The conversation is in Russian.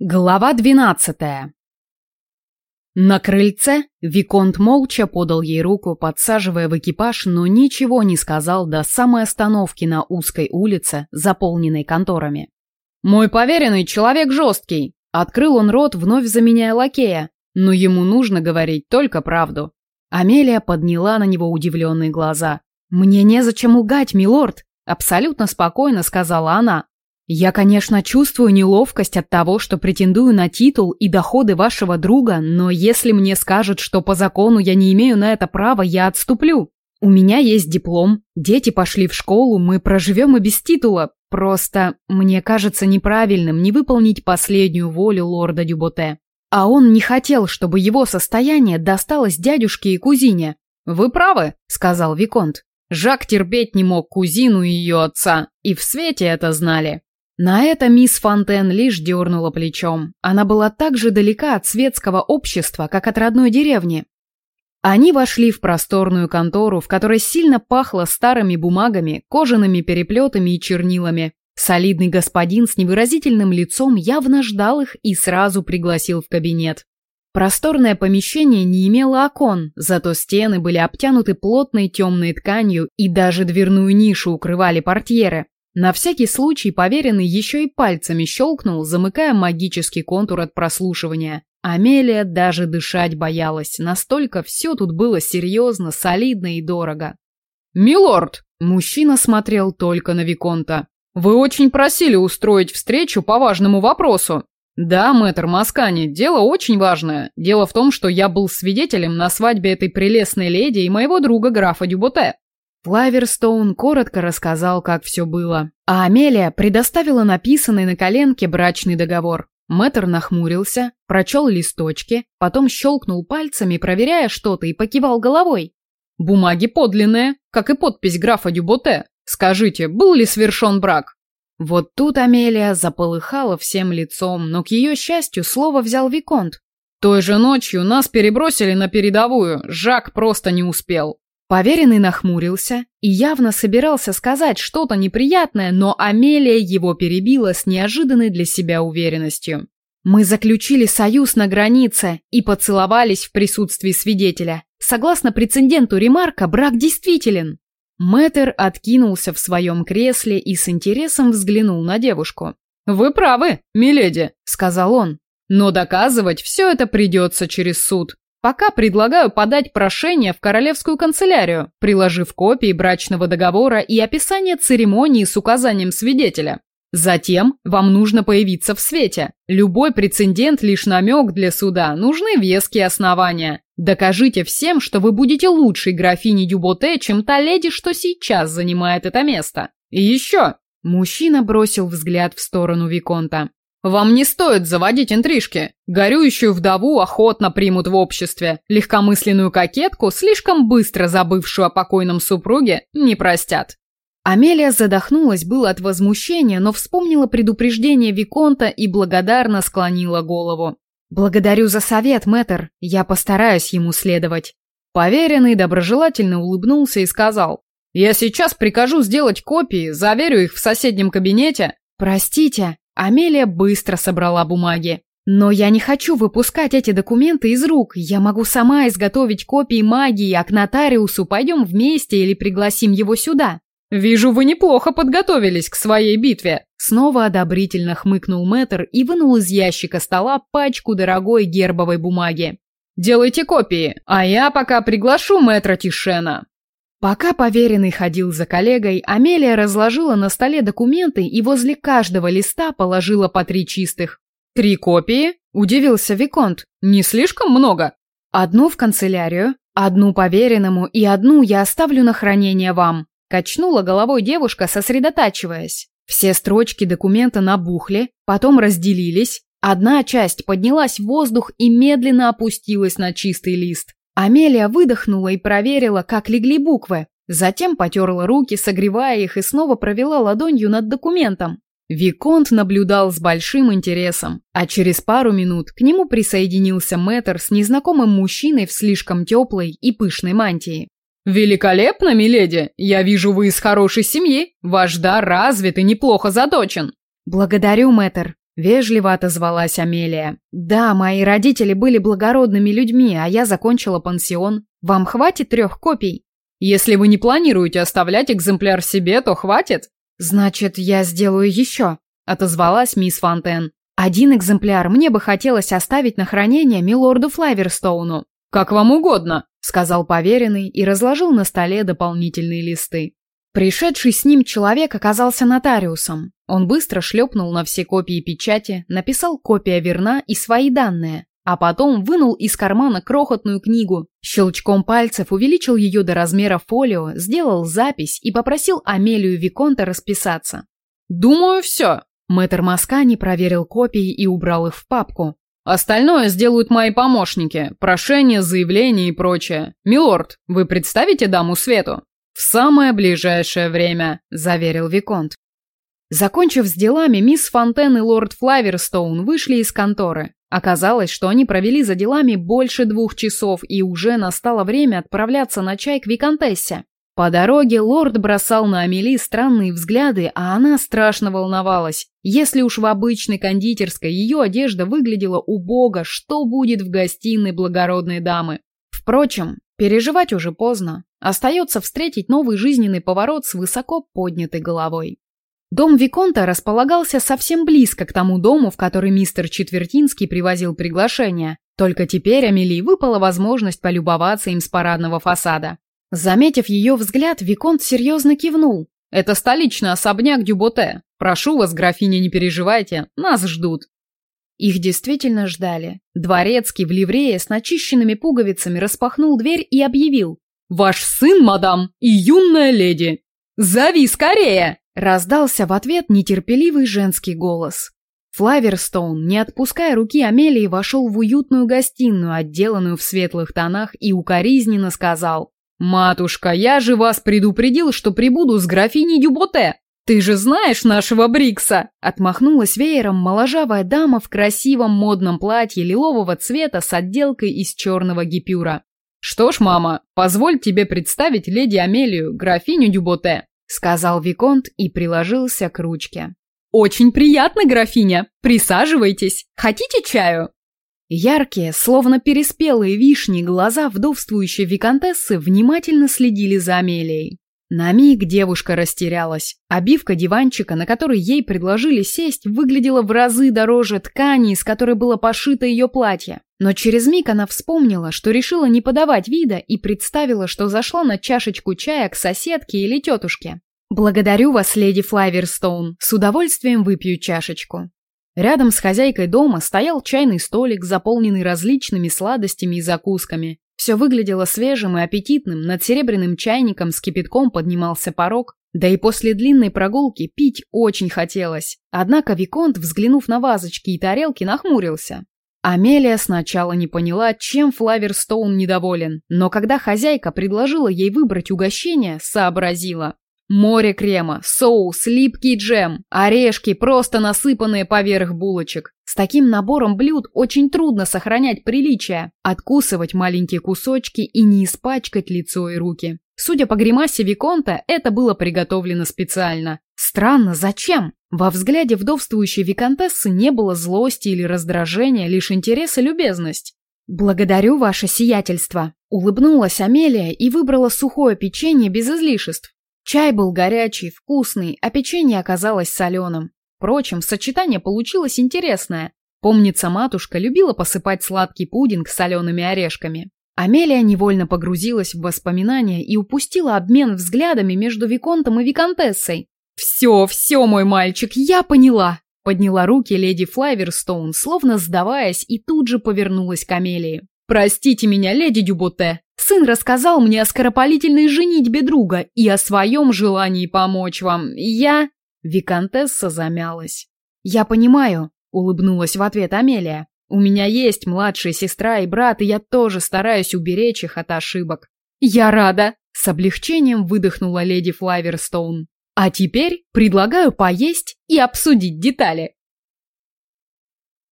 Глава двенадцатая. На крыльце Виконт молча подал ей руку, подсаживая в экипаж, но ничего не сказал до самой остановки на узкой улице, заполненной конторами. «Мой поверенный человек жесткий!» Открыл он рот, вновь заменяя лакея, но ему нужно говорить только правду. Амелия подняла на него удивленные глаза. «Мне незачем лгать, милорд!» Абсолютно спокойно сказала она. Я, конечно, чувствую неловкость от того, что претендую на титул и доходы вашего друга, но если мне скажут, что по закону я не имею на это права, я отступлю. У меня есть диплом, дети пошли в школу, мы проживем и без титула. Просто мне кажется неправильным не выполнить последнюю волю лорда Дюботе. А он не хотел, чтобы его состояние досталось дядюшке и кузине. «Вы правы», — сказал Виконт. Жак терпеть не мог кузину и ее отца, и в свете это знали. На это мисс Фонтен лишь дернула плечом. Она была так же далека от светского общества, как от родной деревни. Они вошли в просторную контору, в которой сильно пахло старыми бумагами, кожаными переплетами и чернилами. Солидный господин с невыразительным лицом явно ждал их и сразу пригласил в кабинет. Просторное помещение не имело окон, зато стены были обтянуты плотной темной тканью и даже дверную нишу укрывали портьеры. На всякий случай поверенный еще и пальцами щелкнул, замыкая магический контур от прослушивания. Амелия даже дышать боялась, настолько все тут было серьезно, солидно и дорого. «Милорд!» – мужчина смотрел только на Виконта. «Вы очень просили устроить встречу по важному вопросу». «Да, мэтр Маскани, дело очень важное. Дело в том, что я был свидетелем на свадьбе этой прелестной леди и моего друга графа Дюботе. Лаверстоун коротко рассказал, как все было. А Амелия предоставила написанный на коленке брачный договор. Мэтр нахмурился, прочел листочки, потом щелкнул пальцами, проверяя что-то, и покивал головой. «Бумаги подлинные, как и подпись графа Дюботе. Скажите, был ли совершен брак?» Вот тут Амелия заполыхала всем лицом, но к ее счастью слово взял Виконт. «Той же ночью нас перебросили на передовую, Жак просто не успел. Поверенный нахмурился и явно собирался сказать что-то неприятное, но Амелия его перебила с неожиданной для себя уверенностью. «Мы заключили союз на границе и поцеловались в присутствии свидетеля. Согласно прецеденту Ремарка, брак действителен». Мэтр откинулся в своем кресле и с интересом взглянул на девушку. «Вы правы, миледи», — сказал он. «Но доказывать все это придется через суд. Пока предлагаю подать прошение в королевскую канцелярию, приложив копии брачного договора и описание церемонии с указанием свидетеля. Затем вам нужно появиться в свете. Любой прецедент лишь намек для суда, нужны веские основания. Докажите всем, что вы будете лучшей графиней Дюботе, чем та леди, что сейчас занимает это место. И еще. Мужчина бросил взгляд в сторону Виконта. Вам не стоит заводить интрижки. Горюющую вдову охотно примут в обществе. Легкомысленную кокетку, слишком быстро забывшую о покойном супруге, не простят. Амелия задохнулась было от возмущения, но вспомнила предупреждение Виконта и благодарно склонила голову. «Благодарю за совет, мэтр. Я постараюсь ему следовать». Поверенный доброжелательно улыбнулся и сказал. «Я сейчас прикажу сделать копии, заверю их в соседнем кабинете». «Простите», Амелия быстро собрала бумаги. Но я не хочу выпускать эти документы из рук. Я могу сама изготовить копии магии, а к нотариусу пойдем вместе или пригласим его сюда. Вижу, вы неплохо подготовились к своей битве. Снова одобрительно хмыкнул Мэтр и вынул из ящика стола пачку дорогой гербовой бумаги. Делайте копии, а я пока приглашу Мэтра Тишена. Пока поверенный ходил за коллегой, Амелия разложила на столе документы и возле каждого листа положила по три чистых. «Три копии?» – удивился Виконт. «Не слишком много?» «Одну в канцелярию, одну поверенному и одну я оставлю на хранение вам», – качнула головой девушка, сосредотачиваясь. Все строчки документа набухли, потом разделились. Одна часть поднялась в воздух и медленно опустилась на чистый лист. Амелия выдохнула и проверила, как легли буквы. Затем потерла руки, согревая их, и снова провела ладонью над документом. Виконт наблюдал с большим интересом, а через пару минут к нему присоединился Мэтр с незнакомым мужчиной в слишком теплой и пышной мантии. «Великолепно, миледи! Я вижу, вы из хорошей семьи. Ваш дар развит и неплохо заточен». «Благодарю, Мэтр. Вежливо отозвалась Амелия. «Да, мои родители были благородными людьми, а я закончила пансион. Вам хватит трех копий?» «Если вы не планируете оставлять экземпляр себе, то хватит». «Значит, я сделаю еще», — отозвалась мисс Фонтен. «Один экземпляр мне бы хотелось оставить на хранение милорду Флайверстоуну». «Как вам угодно», — сказал поверенный и разложил на столе дополнительные листы. Пришедший с ним человек оказался нотариусом. Он быстро шлепнул на все копии печати, написал «копия верна» и свои данные, а потом вынул из кармана крохотную книгу, щелчком пальцев увеличил ее до размера фолио, сделал запись и попросил Амелию Виконта расписаться. «Думаю, все». Мэтр Маскани проверил копии и убрал их в папку. «Остальное сделают мои помощники. Прошение, заявление и прочее. Милорд, вы представите даму Свету?» «В самое ближайшее время», — заверил Виконт. Закончив с делами, мисс Фонтен и лорд Флаверстоун вышли из конторы. Оказалось, что они провели за делами больше двух часов, и уже настало время отправляться на чай к Виконтессе. По дороге лорд бросал на Амели странные взгляды, а она страшно волновалась. Если уж в обычной кондитерской ее одежда выглядела убого, что будет в гостиной благородной дамы? Впрочем, переживать уже поздно. Остается встретить новый жизненный поворот с высоко поднятой головой. Дом Виконта располагался совсем близко к тому дому, в который мистер Четвертинский привозил приглашение. Только теперь Амелии выпала возможность полюбоваться им с парадного фасада. Заметив ее взгляд, Виконт серьезно кивнул. «Это столичный особняк Дюботе. Прошу вас, графиня, не переживайте, нас ждут». Их действительно ждали. Дворецкий в ливрее с начищенными пуговицами распахнул дверь и объявил. «Ваш сын, мадам, и юная леди! Зови скорее!» Раздался в ответ нетерпеливый женский голос. Флаверстоун, не отпуская руки Амелии, вошел в уютную гостиную, отделанную в светлых тонах, и укоризненно сказал. «Матушка, я же вас предупредил, что прибуду с графиней Дюботе! Ты же знаешь нашего Брикса!» Отмахнулась веером моложавая дама в красивом модном платье лилового цвета с отделкой из черного гипюра. «Что ж, мама, позволь тебе представить леди Амелию, графиню Дюботе», сказал Виконт и приложился к ручке. «Очень приятно, графиня! Присаживайтесь! Хотите чаю?» Яркие, словно переспелые вишни, глаза вдовствующей виконтессы внимательно следили за Амелией. На миг девушка растерялась. Обивка диванчика, на который ей предложили сесть, выглядела в разы дороже ткани, из которой было пошито ее платье. Но через миг она вспомнила, что решила не подавать вида и представила, что зашла на чашечку чая к соседке или тетушке. «Благодарю вас, леди Флайверстоун, с удовольствием выпью чашечку». Рядом с хозяйкой дома стоял чайный столик, заполненный различными сладостями и закусками. Все выглядело свежим и аппетитным, над серебряным чайником с кипятком поднимался порог, да и после длинной прогулки пить очень хотелось. Однако Виконт, взглянув на вазочки и тарелки, нахмурился. Амелия сначала не поняла, чем Флаверстоун недоволен, но когда хозяйка предложила ей выбрать угощение, сообразила. Море крема, соус, липкий джем, орешки, просто насыпанные поверх булочек. С таким набором блюд очень трудно сохранять приличие, откусывать маленькие кусочки и не испачкать лицо и руки. Судя по гримасе Виконта, это было приготовлено специально. Странно, зачем? Во взгляде вдовствующей Виконтессы не было злости или раздражения, лишь интерес и любезность. «Благодарю ваше сиятельство», — улыбнулась Амелия и выбрала сухое печенье без излишеств. Чай был горячий, вкусный, а печенье оказалось соленым. Впрочем, сочетание получилось интересное. Помнится, матушка любила посыпать сладкий пудинг солеными орешками. Амелия невольно погрузилась в воспоминания и упустила обмен взглядами между Виконтом и Виконтессой. «Все, все, мой мальчик, я поняла!» Подняла руки леди Флайверстоун, словно сдаваясь, и тут же повернулась к Амелии. «Простите меня, леди Дюботе. Сын рассказал мне о скоропалительной женитьбе друга и о своем желании помочь вам. Я...» Викантесса замялась. «Я понимаю», — улыбнулась в ответ Амелия. «У меня есть младшая сестра и брат, и я тоже стараюсь уберечь их от ошибок». «Я рада!» — с облегчением выдохнула леди Флайверстоун. «А теперь предлагаю поесть и обсудить детали».